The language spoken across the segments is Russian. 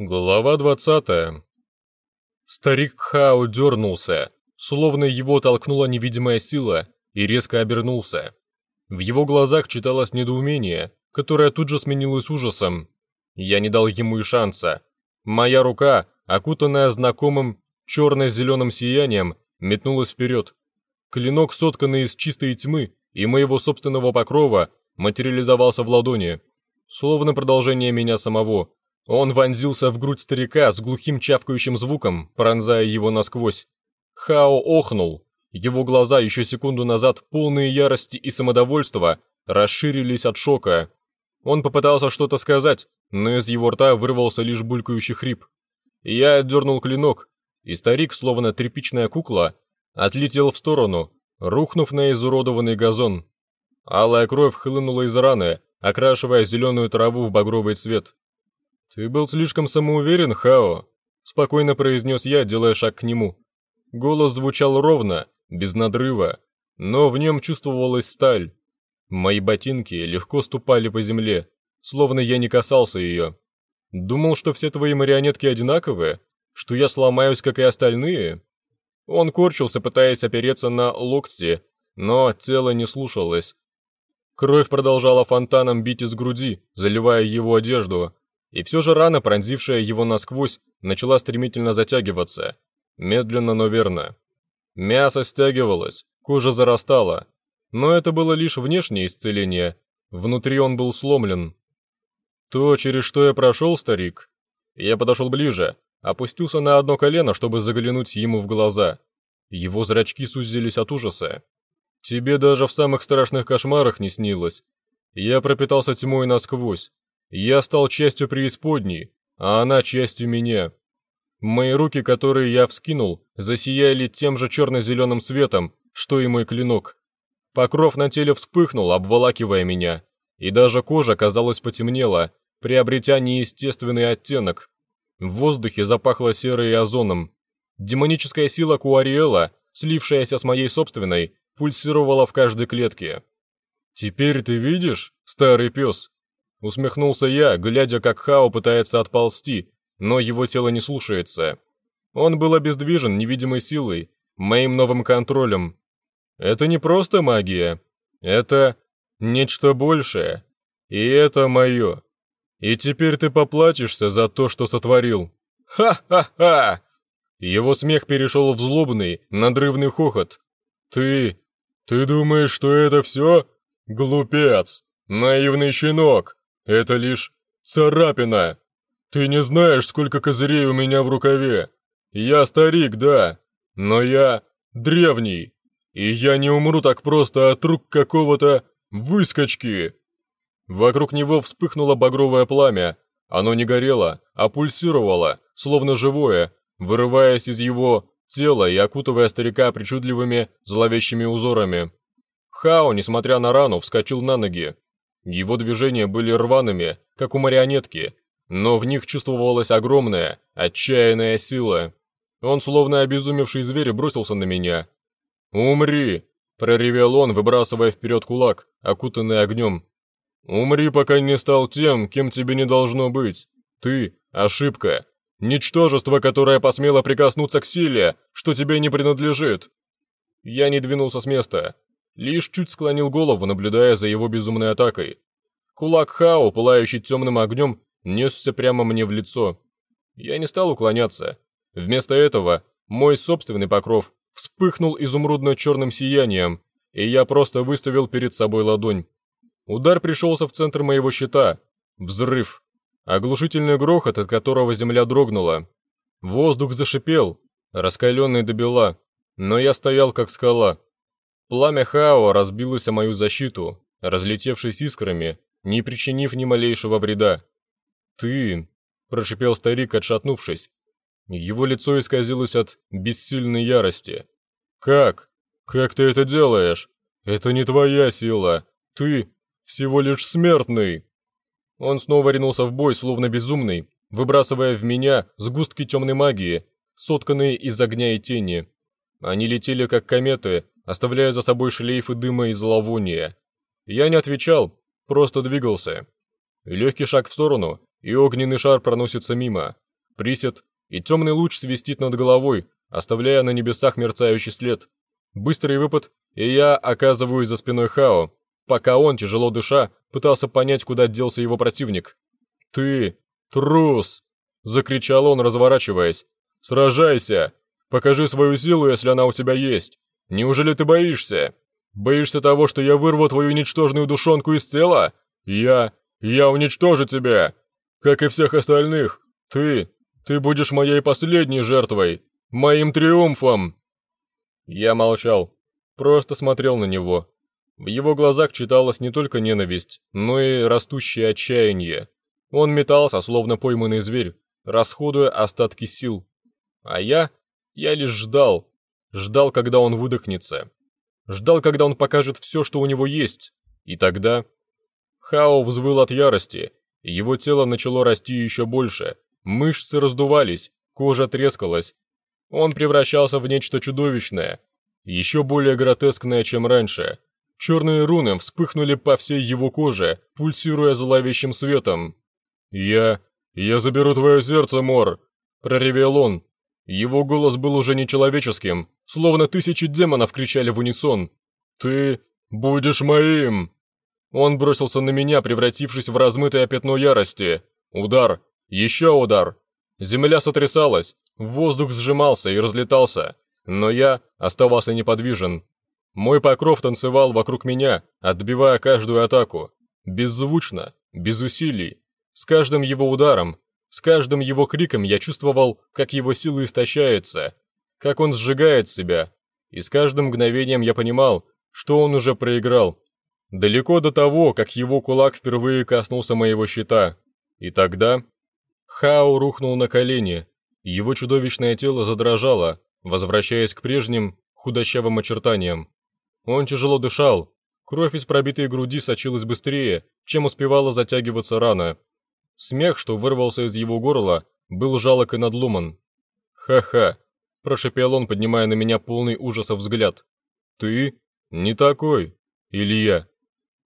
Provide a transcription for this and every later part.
Глава двадцатая. Старик Хао дернулся, словно его толкнула невидимая сила, и резко обернулся. В его глазах читалось недоумение, которое тут же сменилось ужасом. Я не дал ему и шанса. Моя рука, окутанная знакомым черно-зеленым сиянием, метнулась вперед. Клинок, сотканный из чистой тьмы и моего собственного покрова, материализовался в ладони, словно продолжение меня самого, он вонзился в грудь старика с глухим чавкающим звуком, пронзая его насквозь. Хао охнул. Его глаза, еще секунду назад полные ярости и самодовольства, расширились от шока. Он попытался что-то сказать, но из его рта вырвался лишь булькающий хрип. Я отдернул клинок, и старик, словно тряпичная кукла, отлетел в сторону, рухнув на изуродованный газон. Алая кровь хлынула из раны, окрашивая зеленую траву в багровый цвет. «Ты был слишком самоуверен, Хао», — спокойно произнес я, делая шаг к нему. Голос звучал ровно, без надрыва, но в нем чувствовалась сталь. Мои ботинки легко ступали по земле, словно я не касался ее. Думал, что все твои марионетки одинаковые, что я сломаюсь, как и остальные. Он корчился, пытаясь опереться на локти, но тело не слушалось. Кровь продолжала фонтаном бить из груди, заливая его одежду, и все же рана, пронзившая его насквозь, начала стремительно затягиваться. Медленно, но верно. Мясо стягивалось, кожа зарастала. Но это было лишь внешнее исцеление. Внутри он был сломлен. То, через что я прошел, старик. Я подошел ближе, опустился на одно колено, чтобы заглянуть ему в глаза. Его зрачки сузились от ужаса. Тебе даже в самых страшных кошмарах не снилось. Я пропитался тьмой насквозь. Я стал частью преисподней, а она частью меня. Мои руки, которые я вскинул, засияли тем же черно-зеленым светом, что и мой клинок. Покров на теле вспыхнул, обволакивая меня, и даже кожа, казалось, потемнела, приобретя неестественный оттенок. В воздухе запахло серой озоном. Демоническая сила Куариэла, слившаяся с моей собственной, пульсировала в каждой клетке. «Теперь ты видишь, старый пес?» Усмехнулся я, глядя, как Хао пытается отползти, но его тело не слушается. Он был обездвижен невидимой силой, моим новым контролем. Это не просто магия. Это нечто большее. И это мое. И теперь ты поплатишься за то, что сотворил. Ха-ха-ха! Его смех перешел в злобный, надрывный хохот. Ты... ты думаешь, что это все? Глупец! Наивный щенок! Это лишь царапина. Ты не знаешь, сколько козырей у меня в рукаве. Я старик, да, но я древний. И я не умру так просто от рук какого-то выскочки. Вокруг него вспыхнуло багровое пламя. Оно не горело, а пульсировало, словно живое, вырываясь из его тела и окутывая старика причудливыми зловещими узорами. Хао, несмотря на рану, вскочил на ноги. Его движения были рваными, как у марионетки, но в них чувствовалась огромная, отчаянная сила. Он, словно обезумевший зверь, бросился на меня. «Умри!» – проревел он, выбрасывая вперед кулак, окутанный огнем. «Умри, пока не стал тем, кем тебе не должно быть. Ты – ошибка. Ничтожество, которое посмело прикоснуться к силе, что тебе не принадлежит». Я не двинулся с места, лишь чуть склонил голову, наблюдая за его безумной атакой. Кулак Хао, пылающий темным огнем, несся прямо мне в лицо. Я не стал уклоняться. Вместо этого мой собственный покров вспыхнул изумрудно-черным сиянием, и я просто выставил перед собой ладонь. Удар пришелся в центр моего щита. Взрыв. Оглушительный грохот, от которого земля дрогнула. Воздух зашипел, раскаленный до бела, но я стоял как скала. Пламя Хао разбилось о мою защиту, разлетевшись искрами, не причинив ни малейшего вреда. «Ты...» – прошипел старик, отшатнувшись. Его лицо исказилось от бессильной ярости. «Как? Как ты это делаешь? Это не твоя сила. Ты всего лишь смертный!» Он снова ринулся в бой, словно безумный, выбрасывая в меня сгустки темной магии, сотканные из огня и тени. Они летели как кометы, оставляя за собой шлейфы дыма и зловония. Я не отвечал, просто двигался. Легкий шаг в сторону, и огненный шар проносится мимо, Присед, и темный луч свистит над головой, оставляя на небесах мерцающий след. Быстрый выпад, и я оказываюсь за спиной Хао, пока он, тяжело дыша, пытался понять, куда делся его противник. «Ты! Трус!» — закричал он, разворачиваясь. «Сражайся! Покажи свою силу, если она у тебя есть! Неужели ты боишься? Боишься того, что я вырву твою ничтожную душонку из тела? Я... я уничтожу тебя! Как и всех остальных! Ты... ты будешь моей последней жертвой! Моим триумфом!» Я молчал, просто смотрел на него. В его глазах читалась не только ненависть, но и растущее отчаяние. Он метался, словно пойманный зверь, расходуя остатки сил. А я... я лишь ждал. Ждал, когда он выдохнется. Ждал, когда он покажет все, что у него есть. И тогда... Хао взвыл от ярости. Его тело начало расти еще больше. Мышцы раздувались, кожа трескалась. Он превращался в нечто чудовищное. Еще более гротескное, чем раньше. Черные руны вспыхнули по всей его коже, пульсируя зловещим светом. «Я... я заберу твое сердце, Мор!» — проревел он. Его голос был уже нечеловеческим, словно тысячи демонов кричали в унисон. «Ты будешь моим!» Он бросился на меня, превратившись в размытое пятно ярости. Удар. Еще удар. Земля сотрясалась, воздух сжимался и разлетался, но я оставался неподвижен. Мой покров танцевал вокруг меня, отбивая каждую атаку. Беззвучно, без усилий, с каждым его ударом, с каждым его криком я чувствовал, как его сила истощается, как он сжигает себя, и с каждым мгновением я понимал, что он уже проиграл. Далеко до того, как его кулак впервые коснулся моего щита. И тогда Хао рухнул на колени, его чудовищное тело задрожало, возвращаясь к прежним худощавым очертаниям. Он тяжело дышал, кровь из пробитой груди сочилась быстрее, чем успевала затягиваться рана. Смех, что вырвался из его горла, был жалок и надломан. «Ха-ха!» – прошепел он, поднимая на меня полный ужаса взгляд. «Ты? Не такой, Илья.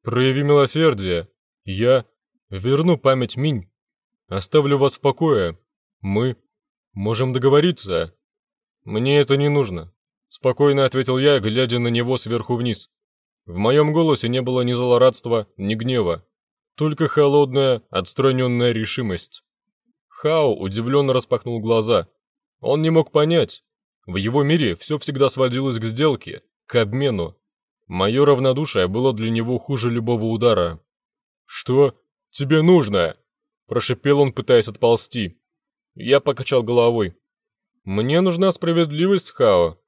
Прояви милосердие. Я верну память Минь. Оставлю вас в покое. Мы можем договориться». «Мне это не нужно», – спокойно ответил я, глядя на него сверху вниз. В моем голосе не было ни злорадства, ни гнева только холодная, отстраненная решимость. Хао удивленно распахнул глаза. Он не мог понять. В его мире все всегда сводилось к сделке, к обмену. Мое равнодушие было для него хуже любого удара. «Что тебе нужно?» – прошипел он, пытаясь отползти. Я покачал головой. «Мне нужна справедливость, Хао».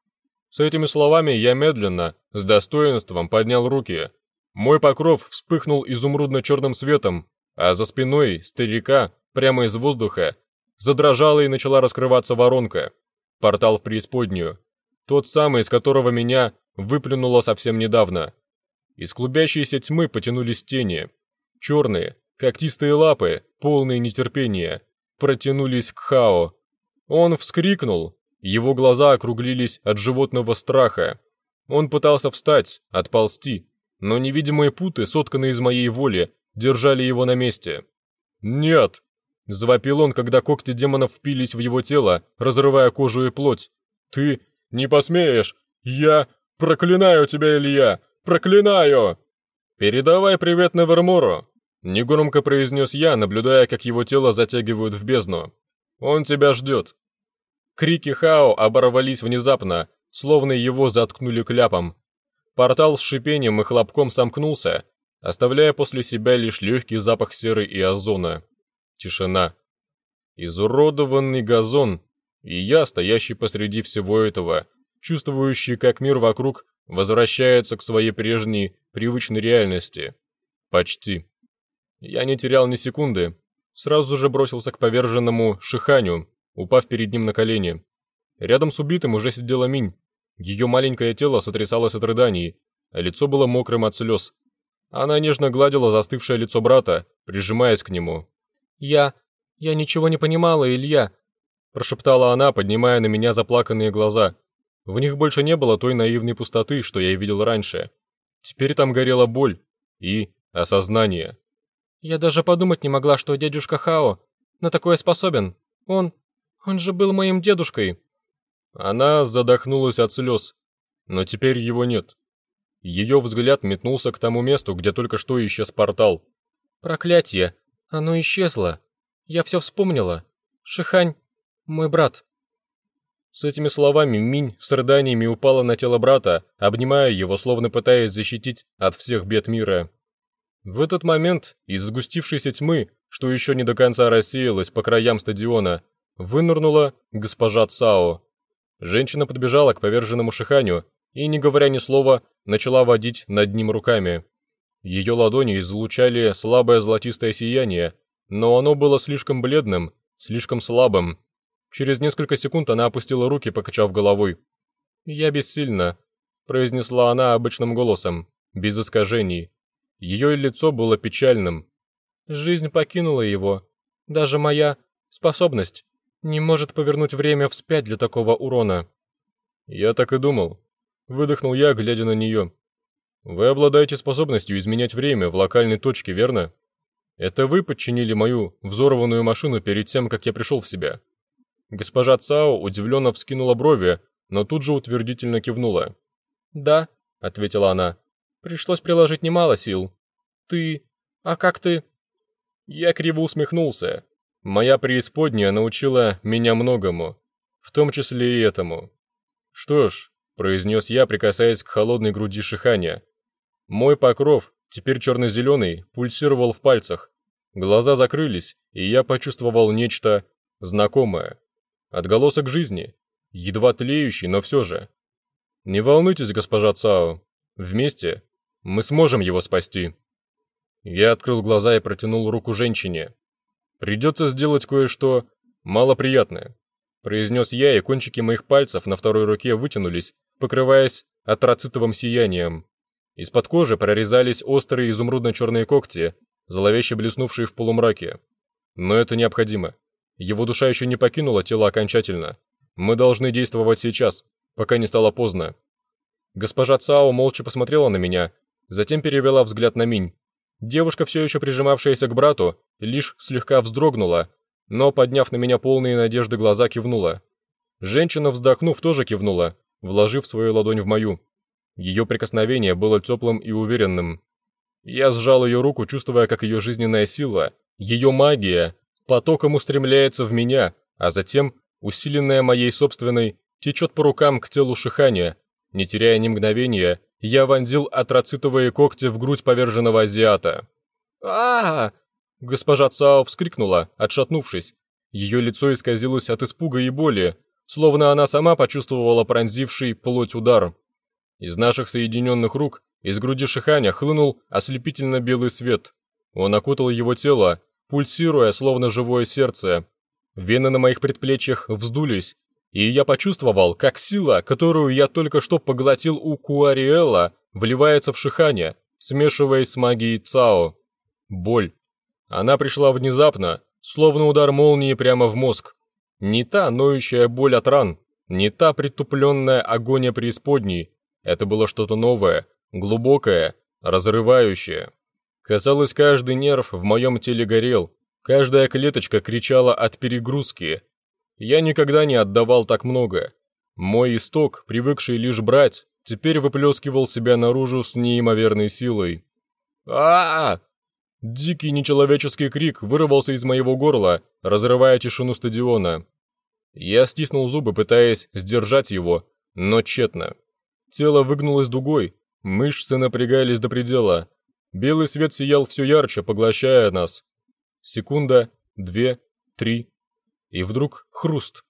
С этими словами я медленно, с достоинством поднял руки, мой покров вспыхнул изумрудно-черным светом, а за спиной старика, прямо из воздуха, задрожала и начала раскрываться воронка. Портал в преисподнюю. Тот самый, из которого меня выплюнуло совсем недавно. Из клубящейся тьмы потянулись тени. Черные, когтистые лапы, полные нетерпения, протянулись к Хао. Он вскрикнул, его глаза округлились от животного страха. Он пытался встать, отползти, но невидимые путы, сотканные из моей воли, держали его на месте. «Нет!» – завопил он, когда когти демонов впились в его тело, разрывая кожу и плоть. «Ты не посмеешь! Я проклинаю тебя, Илья! Проклинаю!» «Передавай привет Невермору!» – негромко произнес я, наблюдая, как его тело затягивают в бездну. «Он тебя ждет!» Крики Хао оборвались внезапно, словно его заткнули кляпом. Портал с шипением и хлопком сомкнулся, оставляя после себя лишь легкий запах серы и озона. Тишина. Изуродованный газон, и я, стоящий посреди всего этого, чувствующий, как мир вокруг возвращается к своей прежней, привычной реальности. Почти. Я не терял ни секунды. Сразу же бросился к поверженному Шиханю, упав перед ним на колени. Рядом с убитым уже сидела Минь. Ее маленькое тело сотрясалось от рыданий, а лицо было мокрым от слез. Она нежно гладила застывшее лицо брата, прижимаясь к нему. «Я... я ничего не понимала, Илья», – прошептала она, поднимая на меня заплаканные глаза. В них больше не было той наивной пустоты, что я видел раньше. Теперь там горела боль и осознание. «Я даже подумать не могла, что дядюшка Хао на такое способен. Он... Он же был моим дедушкой!» Она задохнулась от слез, но теперь его нет. Ее взгляд метнулся к тому месту, где только что исчез портал. «Проклятие! Оно исчезло! Я все вспомнила! Шихань, мой брат!» С этими словами Минь с рыданиями упала на тело брата, обнимая его, словно пытаясь защитить от всех бед мира. В этот момент из сгустившейся тьмы, что еще не до конца рассеялась по краям стадиона, вынырнула госпожа Цао. Женщина подбежала к поверженному Шиханю и, не говоря ни слова, начала водить над ним руками. Ее ладони излучали слабое золотистое сияние, но оно было слишком бледным, слишком слабым. Через несколько секунд она опустила руки, покачав головой. «Я бессильна», — произнесла она обычным голосом, без искажений. Ее лицо было печальным. Жизнь покинула его. Даже моя способность не может повернуть время вспять для такого урона. Я так и думал. Выдохнул я, глядя на нее. Вы обладаете способностью изменять время в локальной точке, верно? Это вы подчинили мою взорванную машину перед тем, как я пришел в себя. Госпожа Цао удивленно вскинула брови, но тут же утвердительно кивнула. «Да», — ответила она, — «пришлось приложить немало сил. Ты... А как ты...» Я криво усмехнулся. Моя преисподняя научила меня многому, в том числе и этому. Что ж, произнес я, прикасаясь к холодной груди Шиханя. Мой покров, теперь черно-зеленый, пульсировал в пальцах. Глаза закрылись, и я почувствовал нечто знакомое. Отголосок жизни, едва тлеющий, но все же. Не волнуйтесь, госпожа Цао, вместе мы сможем его спасти. Я открыл глаза и протянул руку женщине. «Придется сделать кое-что малоприятное», — произнес я, и кончики моих пальцев на второй руке вытянулись, покрываясь атроцитовым сиянием. Из-под кожи прорезались острые изумрудно-черные когти, зловеще блеснувшие в полумраке. Но это необходимо. Его душа еще не покинула тело окончательно. Мы должны действовать сейчас, пока не стало поздно. Госпожа Цао молча посмотрела на меня, затем перевела взгляд на Минь. Девушка, все еще прижимавшаяся к брату, лишь слегка вздрогнула, но, подняв на меня полные надежды глаза, кивнула. Женщина, вздохнув, тоже кивнула, вложив свою ладонь в мою. Ее прикосновение было теплым и уверенным. Я сжал ее руку, чувствуя, как ее жизненная сила, ее магия, потоком устремляется в меня, а затем, усиленная моей собственной, течет по рукам к телу Шиханя. Не теряя ни мгновения, я вонзил атроцитовые когти в грудь поверженного азиата. а, Госпожа Цао вскрикнула, отшатнувшись. Ее лицо исказилось от испуга и боли, словно она сама почувствовала пронзивший плоть удар. Из наших соединенных рук из груди Шиханя хлынул ослепительно белый свет. Он окутал его тело, пульсируя, словно живое сердце. Вены на моих предплечьях вздулись, и я почувствовал, как сила, которую я только что поглотил у Куариэла, вливается в Шиханя, смешиваясь с магией Цао. Боль. Она пришла внезапно, словно удар молнии прямо в мозг. Не та ноющая боль от ран, не та притупленная агония преисподней. Это было что-то новое, глубокое, разрывающее. Казалось, каждый нерв в моем теле горел, каждая клеточка кричала от перегрузки, я никогда не отдавал так много. Мой исток, привыкший лишь брать, теперь выплескивал себя наружу с неимоверной силой. а, -а, Дикий нечеловеческий крик вырвался из моего горла, разрывая тишину стадиона. Я стиснул зубы, пытаясь сдержать его, но тщетно. Тело выгнулось дугой, мышцы напрягались до предела. Белый свет сиял все ярче, поглощая нас. Секунда, две, три, и вдруг хруст.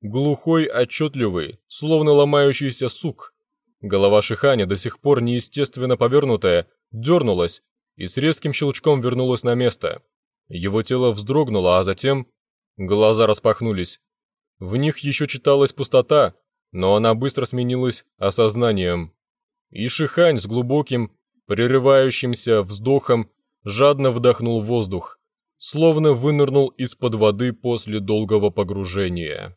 Глухой, отчетливый, словно ломающийся сук. Голова Шиханя, до сих пор неестественно повернутая, дернулась и с резким щелчком вернулась на место. Его тело вздрогнуло, а затем глаза распахнулись. В них еще читалась пустота, но она быстро сменилась осознанием. И Шихань с глубоким, прерывающимся вздохом жадно вдохнул воздух словно вынырнул из-под воды после долгого погружения.